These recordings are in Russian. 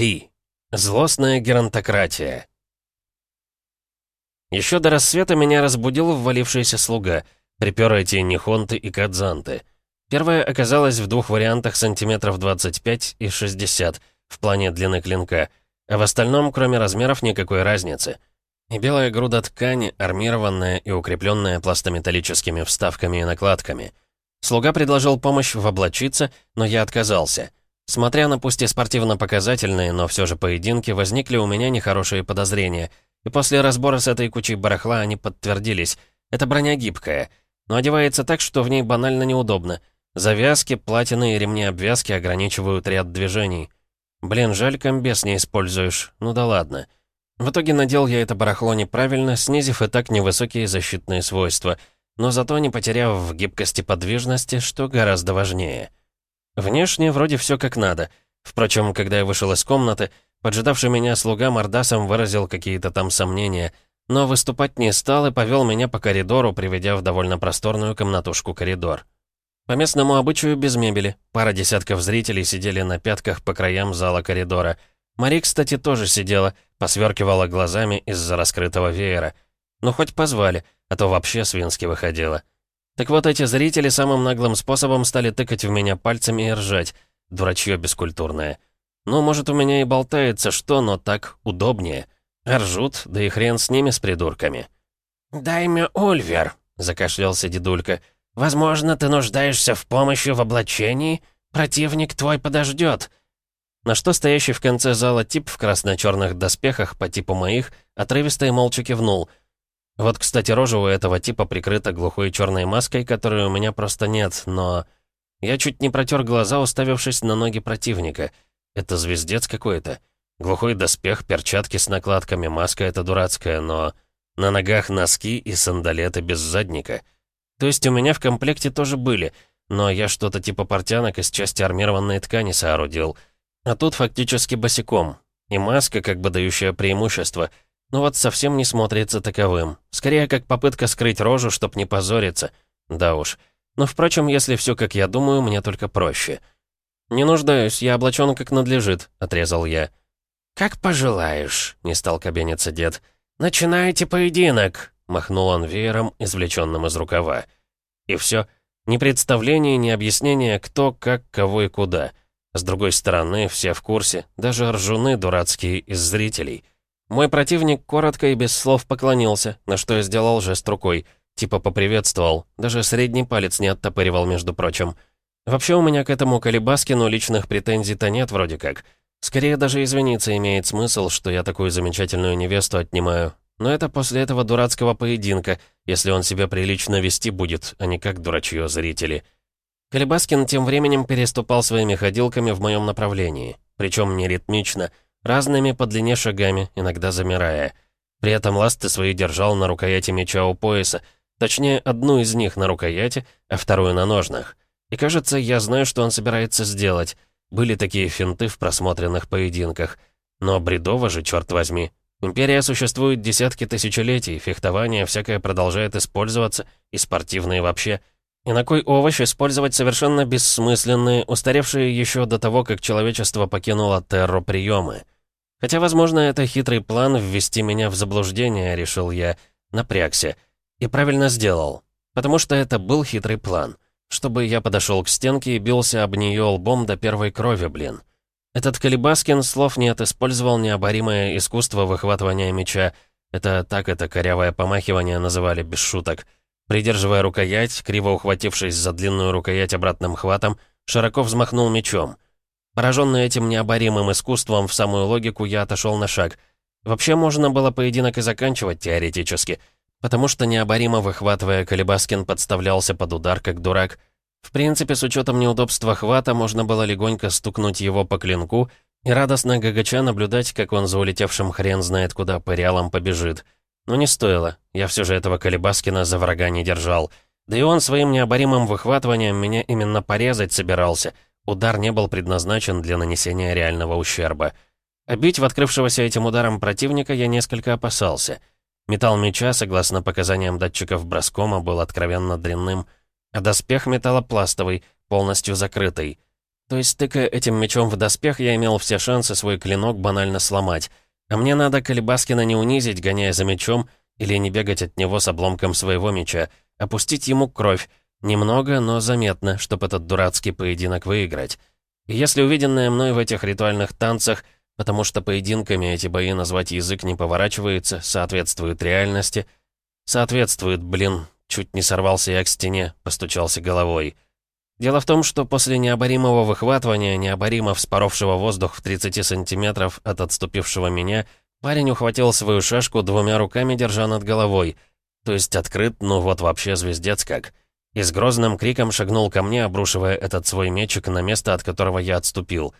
3. Злостная геронтократия. Еще до рассвета меня разбудил ввалившийся слуга, припер эти нихонты и кадзанты. Первая оказалась в двух вариантах сантиметров 25 и 60 в плане длины клинка, а в остальном, кроме размеров, никакой разницы. И белая груда ткани, армированная и укрепленная пластометаллическими вставками и накладками. Слуга предложил помощь в облачиться, но я отказался — Смотря на пусть и спортивно-показательные, но все же поединки, возникли у меня нехорошие подозрения. И после разбора с этой кучей барахла они подтвердились. Это броня гибкая, но одевается так, что в ней банально неудобно. Завязки, платины и ремни обвязки ограничивают ряд движений. Блин, жаль, комбез не используешь. Ну да ладно. В итоге надел я это барахло неправильно, снизив и так невысокие защитные свойства, но зато не потеряв в гибкости подвижности, что гораздо важнее. Внешне вроде все как надо. Впрочем, когда я вышел из комнаты, поджидавший меня слуга мордасом выразил какие-то там сомнения, но выступать не стал и повел меня по коридору, приведя в довольно просторную комнатушку-коридор. По местному обычаю без мебели. Пара десятков зрителей сидели на пятках по краям зала коридора. Мари, кстати, тоже сидела, посверкивала глазами из-за раскрытого веера. Ну, хоть позвали, а то вообще свински выходило. Так вот, эти зрители самым наглым способом стали тыкать в меня пальцами и ржать. Дурачье бескультурное. Ну, может, у меня и болтается что, но так удобнее. Ржут, да и хрен с ними, с придурками. «Дай мне Ульвер», — закашлялся дедулька. «Возможно, ты нуждаешься в помощи в облачении? Противник твой подождет». На что стоящий в конце зала тип в красно-черных доспехах по типу моих отрывисто и молча кивнул — вот, кстати, рожа у этого типа прикрыта глухой черной маской, которой у меня просто нет, но... Я чуть не протер глаза, уставившись на ноги противника. Это звездец какой-то. Глухой доспех, перчатки с накладками, маска эта дурацкая, но... На ногах носки и сандалеты без задника. То есть у меня в комплекте тоже были, но я что-то типа портянок из части армированной ткани соорудил. А тут фактически босиком. И маска, как бы дающая преимущество — но вот совсем не смотрится таковым. Скорее, как попытка скрыть рожу, чтоб не позориться. Да уж. Но, впрочем, если все как я думаю, мне только проще. «Не нуждаюсь, я облачен как надлежит», — отрезал я. «Как пожелаешь», — не стал кабениться дед. «Начинайте поединок», — махнул он веером, извлеченным из рукава. И все. Ни представления, ни объяснения, кто, как, кого и куда. С другой стороны, все в курсе, даже ржуны дурацкие из зрителей. Мой противник коротко и без слов поклонился, на что я сделал жест рукой. Типа поприветствовал. Даже средний палец не оттопыривал, между прочим. Вообще у меня к этому Калибаскину личных претензий-то нет вроде как. Скорее даже извиниться имеет смысл, что я такую замечательную невесту отнимаю. Но это после этого дурацкого поединка, если он себя прилично вести будет, а не как дурачье зрители. Калибаскин тем временем переступал своими ходилками в моем направлении. Причем не ритмично — разными по длине шагами, иногда замирая. При этом ласты свои держал на рукояти меча у пояса, точнее, одну из них на рукояти, а вторую на ножнах. И кажется, я знаю, что он собирается сделать. Были такие финты в просмотренных поединках. Но бредово же, черт возьми. Империя существует десятки тысячелетий, фехтование всякое продолжает использоваться, и спортивные вообще — и на кой овощ использовать совершенно бессмысленные, устаревшие еще до того, как человечество покинуло Терру приемы? Хотя, возможно, это хитрый план ввести меня в заблуждение, решил я, напрягся. И правильно сделал. Потому что это был хитрый план. Чтобы я подошел к стенке и бился об нее лбом до первой крови, блин. Этот Калибаскин слов нет, использовал необоримое искусство выхватывания меча. Это так это корявое помахивание называли без шуток — Придерживая рукоять, криво ухватившись за длинную рукоять обратным хватом, широко взмахнул мечом. Пораженный этим необоримым искусством в самую логику, я отошел на шаг. Вообще можно было поединок и заканчивать теоретически, потому что необоримо выхватывая, Колебаскин подставлялся под удар, как дурак. В принципе, с учетом неудобства хвата, можно было легонько стукнуть его по клинку и радостно гагача наблюдать, как он за улетевшим хрен знает куда по реалам побежит. Но не стоило. Я все же этого Колебаскина за врага не держал. Да и он своим необоримым выхватыванием меня именно порезать собирался. Удар не был предназначен для нанесения реального ущерба. А бить в открывшегося этим ударом противника я несколько опасался. Металл меча, согласно показаниям датчиков броскома, был откровенно дрянным, а доспех металлопластовый, полностью закрытый. То есть, тыкая этим мечом в доспех, я имел все шансы свой клинок банально сломать. А мне надо Колебаскина не унизить, гоняя за мечом, или не бегать от него с обломком своего меча, опустить ему кровь, немного, но заметно, чтобы этот дурацкий поединок выиграть. И если увиденное мной в этих ритуальных танцах, потому что поединками эти бои назвать язык не поворачивается, соответствует реальности, соответствует, блин, чуть не сорвался я к стене, постучался головой. Дело в том, что после необоримого выхватывания, необоримо вспоровшего воздух в 30 сантиметров от отступившего меня, парень ухватил свою шашку двумя руками, держа над головой. То есть открыт, ну вот вообще звездец как. И с грозным криком шагнул ко мне, обрушивая этот свой мечик на место, от которого я отступил.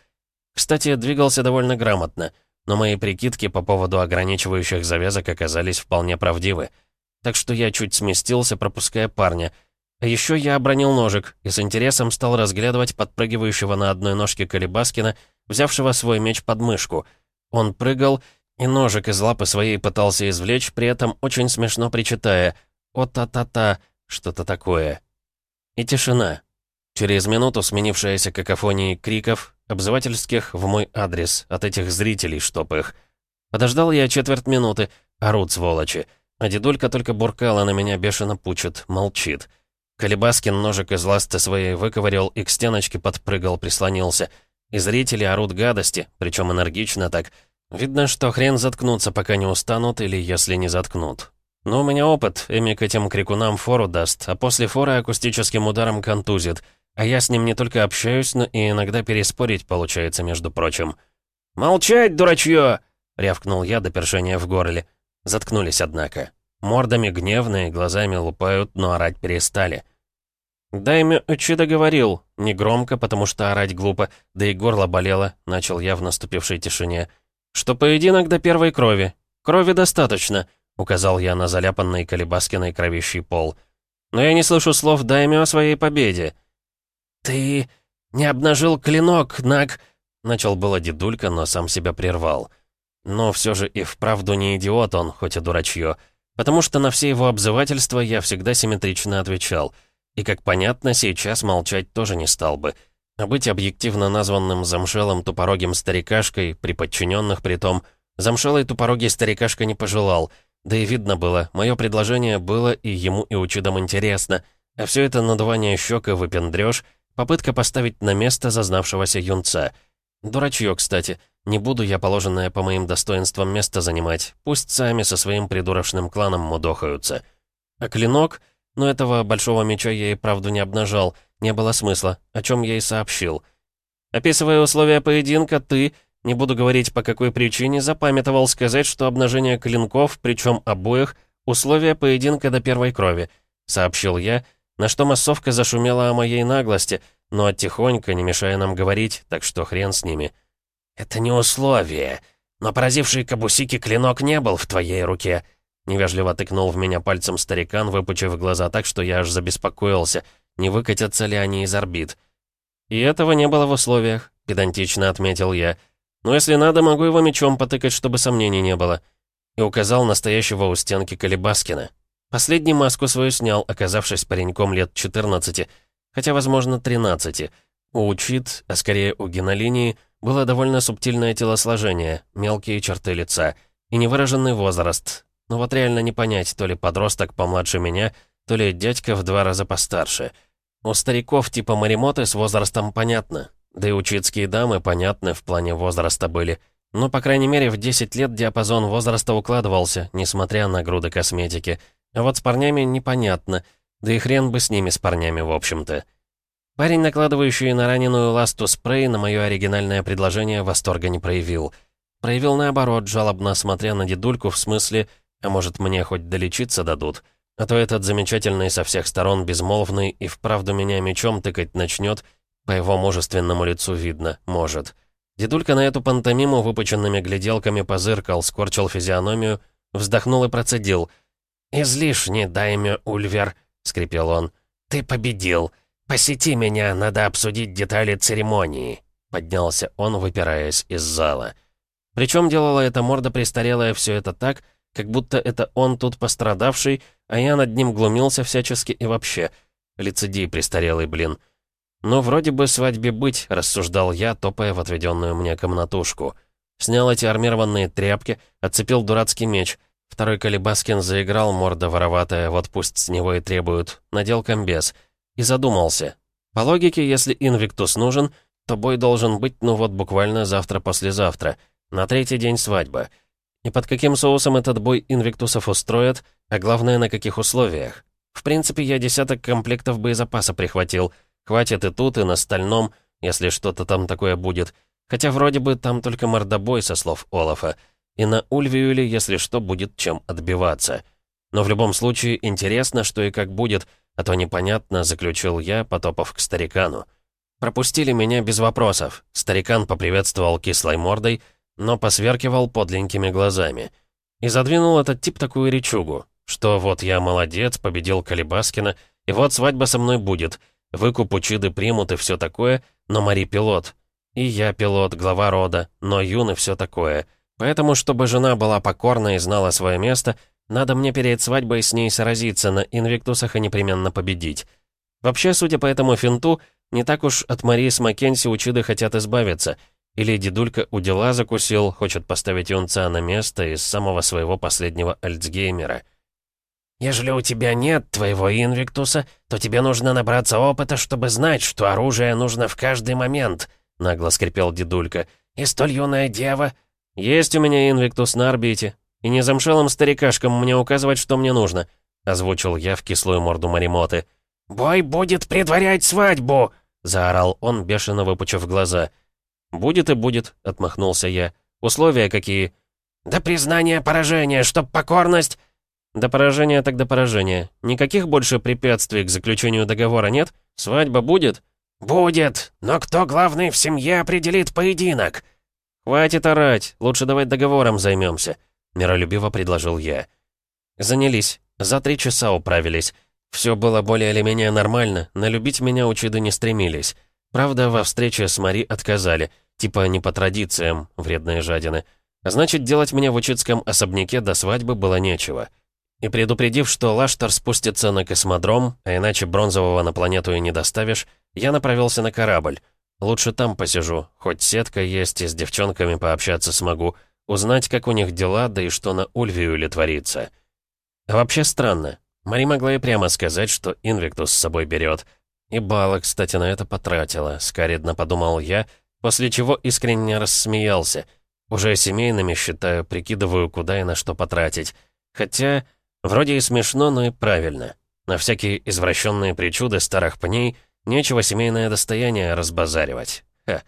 Кстати, двигался довольно грамотно, но мои прикидки по поводу ограничивающих завязок оказались вполне правдивы. Так что я чуть сместился, пропуская парня — еще я обронил ножик и с интересом стал разглядывать подпрыгивающего на одной ножке Колебаскина, взявшего свой меч под мышку. Он прыгал, и ножик из лапы своей пытался извлечь, при этом очень смешно причитая «О-та-та-та», что-то такое. И тишина. Через минуту сменившаяся какофонией криков, обзывательских в мой адрес, от этих зрителей, чтоб их. Подождал я четверть минуты, орут сволочи. А дедулька только буркала на меня, бешено пучит, молчит. Колебаскин ножик из ласты своей выковырял и к стеночке подпрыгал, прислонился. И зрители орут гадости, причем энергично так. Видно, что хрен заткнуться, пока не устанут, или если не заткнут. Но у меня опыт, Эми к этим крикунам фору даст, а после форы акустическим ударом контузит. А я с ним не только общаюсь, но и иногда переспорить получается, между прочим. «Молчать, дурачье!» — рявкнул я до першения в горле. Заткнулись, однако. Мордами гневные, глазами лупают, но орать перестали. «Дайме Учида говорил», негромко, потому что орать глупо, да и горло болело, начал я в наступившей тишине, «что поединок до первой крови. Крови достаточно», — указал я на заляпанный Колебаскиной кровищий пол. «Но я не слышу слов Дайме о своей победе». «Ты не обнажил клинок, Наг...» — начал было дедулька, но сам себя прервал. Но все же и вправду не идиот он, хоть и дурачье, потому что на все его обзывательства я всегда симметрично отвечал — и, как понятно, сейчас молчать тоже не стал бы. А быть объективно названным замшелым тупорогим старикашкой, при подчиненных при том, замшелый тупорогий старикашка не пожелал. Да и видно было, мое предложение было и ему, и учидам интересно. А все это надувание щек и выпендрёж, попытка поставить на место зазнавшегося юнца. Дурачье, кстати. Не буду я положенное по моим достоинствам место занимать. Пусть сами со своим придурочным кланом мудохаются. А клинок... Но этого большого меча я и правду не обнажал, не было смысла, о чем я и сообщил. Описывая условия поединка, ты, не буду говорить по какой причине, запамятовал сказать, что обнажение клинков, причем обоих, условия поединка до первой крови, сообщил я, на что массовка зашумела о моей наглости, но тихонько, не мешая нам говорить, так что хрен с ними. «Это не условие, но поразивший Кабусики клинок не был в твоей руке», Невежливо тыкнул в меня пальцем старикан, выпучив глаза так, что я аж забеспокоился, не выкатятся ли они из орбит. «И этого не было в условиях», — педантично отметил я. «Но если надо, могу его мечом потыкать, чтобы сомнений не было». И указал настоящего у стенки Колебаскина. Последний маску свою снял, оказавшись пареньком лет 14, хотя, возможно, 13. У Учит, а скорее у генолинии, было довольно субтильное телосложение, мелкие черты лица и невыраженный возраст, но вот реально не понять, то ли подросток помладше меня, то ли дядька в два раза постарше. У стариков типа Маримоты с возрастом понятно. Да и учитские дамы понятны в плане возраста были. Но, по крайней мере, в 10 лет диапазон возраста укладывался, несмотря на груды косметики. А вот с парнями непонятно. Да и хрен бы с ними, с парнями, в общем-то. Парень, накладывающий на раненую ласту спрей, на мое оригинальное предложение восторга не проявил. Проявил наоборот, жалобно смотря на дедульку, в смысле а может, мне хоть долечиться дадут? А то этот замечательный со всех сторон безмолвный и вправду меня мечом тыкать начнет, по его мужественному лицу видно, может. Дедулька на эту пантомиму выпученными гляделками позыркал, скорчил физиономию, вздохнул и процедил. «Излишне, дайме, Ульвер», — скрипел он. «Ты победил. Посети меня, надо обсудить детали церемонии», — поднялся он, выпираясь из зала. Причем делала эта морда престарелая все это так, как будто это он тут пострадавший, а я над ним глумился всячески и вообще. Лицедей престарелый, блин. «Ну, вроде бы свадьбе быть», — рассуждал я, топая в отведенную мне комнатушку. Снял эти армированные тряпки, отцепил дурацкий меч. Второй Калибаскин заиграл, морда вороватая, вот пусть с него и требуют. Надел комбез. И задумался. По логике, если Инвиктус нужен, то бой должен быть, ну вот буквально завтра-послезавтра. На третий день свадьба. И под каким соусом этот бой Инвиктусов устроят, а главное, на каких условиях. В принципе, я десяток комплектов боезапаса прихватил. Хватит и тут, и на стальном, если что-то там такое будет. Хотя вроде бы там только мордобой, со слов Олафа. И на Ульвиюле, если что, будет чем отбиваться. Но в любом случае, интересно, что и как будет, а то непонятно, заключил я, потопав к старикану. Пропустили меня без вопросов. Старикан поприветствовал кислой мордой, но посверкивал подленькими глазами. И задвинул этот тип такую речугу, что вот я молодец, победил Калибаскина, и вот свадьба со мной будет, выкуп учиды примут и все такое, но Мари пилот, и я пилот, глава рода, но юн и все такое. Поэтому, чтобы жена была покорна и знала свое место, надо мне перед свадьбой с ней сразиться на инвиктусах и непременно победить. Вообще, судя по этому финту, не так уж от Марии с Маккенси учиды хотят избавиться. Или дедулька у дела закусил, хочет поставить юнца на место из самого своего последнего альцгеймера. «Ежели у тебя нет твоего инвиктуса, то тебе нужно набраться опыта, чтобы знать, что оружие нужно в каждый момент», нагло скрипел дедулька. «И столь юная дева...» «Есть у меня инвиктус на орбите, и не замшелым старикашкам мне указывать, что мне нужно», озвучил я в кислую морду Маримоты. «Бой будет предварять свадьбу!» заорал он, бешено выпучив глаза. «Будет и будет», — отмахнулся я. «Условия какие?» «Да признание поражения, чтоб покорность...» «До поражения так до поражения. Никаких больше препятствий к заключению договора нет? Свадьба будет?» «Будет, но кто главный в семье определит поединок?» «Хватит орать, лучше давай договором займемся», — миролюбиво предложил я. Занялись, за три часа управились. Все было более или менее нормально, налюбить меня учиды не стремились. Правда, во встрече с Мари отказали, типа не по традициям, вредные жадины. А значит, делать мне в учитском особняке до свадьбы было нечего. И предупредив, что Лаштар спустится на космодром, а иначе бронзового на планету и не доставишь, я направился на корабль. Лучше там посижу, хоть сетка есть и с девчонками пообщаться смогу, узнать, как у них дела, да и что на Ульвиюле творится. А вообще странно. Мари могла и прямо сказать, что Инвиктус с собой берет. И балла, кстати, на это потратила, скоридно подумал я, после чего искренне рассмеялся. Уже семейными считаю, прикидываю, куда и на что потратить. Хотя, вроде и смешно, но и правильно. На всякие извращенные причуды старых пней — Нечего семейное достояние разбазаривать. Ха.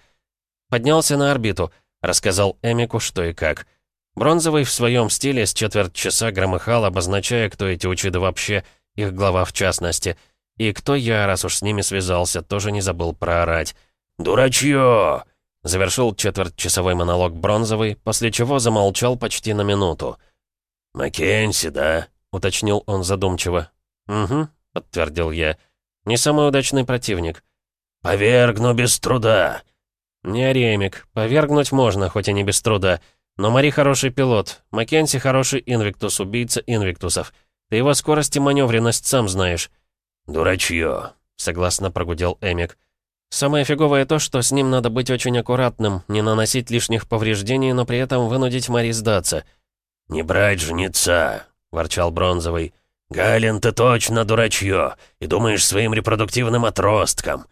Поднялся на орбиту, рассказал Эмику, что и как. Бронзовый в своем стиле с четверть часа громыхал, обозначая, кто эти учиды вообще, их глава в частности. И кто я, раз уж с ними связался, тоже не забыл проорать. «Дурачье!» Завершил четвертьчасовой монолог Бронзовый, после чего замолчал почти на минуту. «Маккенси, да?» — уточнил он задумчиво. «Угу», — подтвердил я. Не самый удачный противник. «Повергну без труда!» «Не Аремик. Повергнуть можно, хоть и не без труда. Но Мари хороший пилот. Маккенси хороший инвиктус, убийца инвиктусов. Ты его скорость и маневренность сам знаешь». «Дурачье», — согласно прогудел Эмик. «Самое фиговое то, что с ним надо быть очень аккуратным, не наносить лишних повреждений, но при этом вынудить Мари сдаться». «Не брать жнеца», — ворчал Бронзовый. «Галин, ты точно дурачье, и думаешь своим репродуктивным отростком».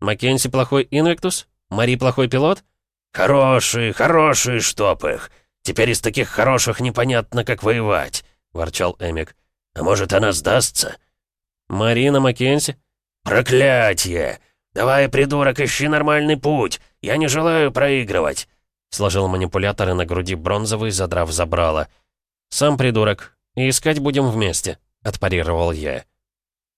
«Маккенси плохой инвектус? Мари плохой пилот?» «Хороший, хороший, чтоб их. Теперь из таких хороших непонятно, как воевать», — ворчал Эмик. «А может, она сдастся?» «Марина Маккенси?» «Проклятье! Давай, придурок, ищи нормальный путь. Я не желаю проигрывать», — сложил манипуляторы на груди бронзовый, задрав забрало. «Сам придурок. И искать будем вместе». — отпарировал я.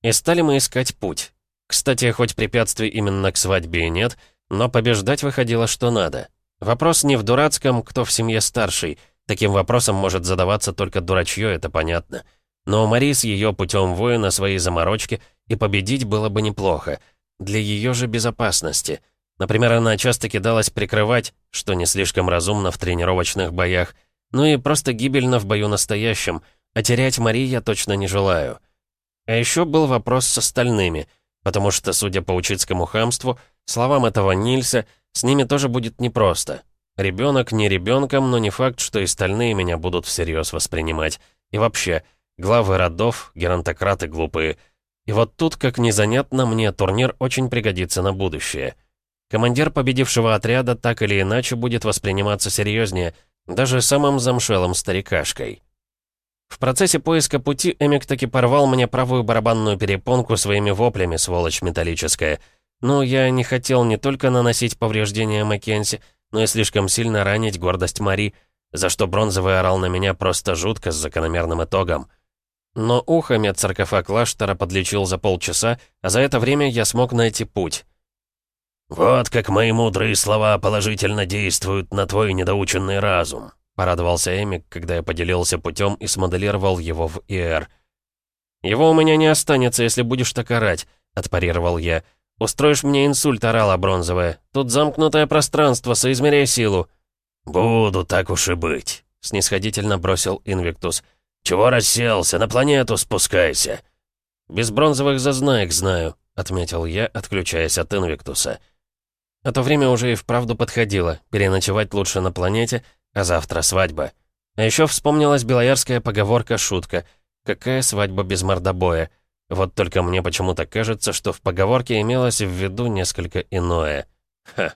И стали мы искать путь. Кстати, хоть препятствий именно к свадьбе и нет, но побеждать выходило, что надо. Вопрос не в дурацком, кто в семье старший. Таким вопросом может задаваться только дурачье, это понятно. Но Мари с ее путем воина свои заморочки, и победить было бы неплохо. Для ее же безопасности. Например, она часто кидалась прикрывать, что не слишком разумно в тренировочных боях, ну и просто гибельно в бою настоящем — а терять Мари я точно не желаю. А еще был вопрос с остальными. потому что, судя по учительскому хамству, словам этого Нильса, с ними тоже будет непросто. Ребенок не ребенком, но не факт, что и остальные меня будут всерьез воспринимать. И вообще, главы родов, геронтократы глупые. И вот тут, как незанятно, мне турнир очень пригодится на будущее. Командир победившего отряда так или иначе будет восприниматься серьезнее, даже самым замшелым старикашкой. В процессе поиска пути Эмик таки порвал мне правую барабанную перепонку своими воплями, сволочь металлическая. Но я не хотел не только наносить повреждения Маккенси, но и слишком сильно ранить гордость Мари, за что бронзовый орал на меня просто жутко с закономерным итогом. Но ухо медсаркофаг Лаштера подлечил за полчаса, а за это время я смог найти путь. «Вот как мои мудрые слова положительно действуют на твой недоученный разум», порадовался Эмик, когда я поделился путем и смоделировал его в ИР. «Его у меня не останется, если будешь так орать», — отпарировал я. «Устроишь мне инсульт, орала бронзовая. Тут замкнутое пространство, соизмеряй силу». «Буду, так уж и быть», — снисходительно бросил Инвиктус. «Чего расселся? На планету спускайся». «Без бронзовых зазнаек знаю», — отметил я, отключаясь от Инвиктуса. А то время уже и вправду подходило. Переночевать лучше на планете, а завтра свадьба. А еще вспомнилась белоярская поговорка-шутка. Какая свадьба без мордобоя? Вот только мне почему-то кажется, что в поговорке имелось в виду несколько иное. Ха.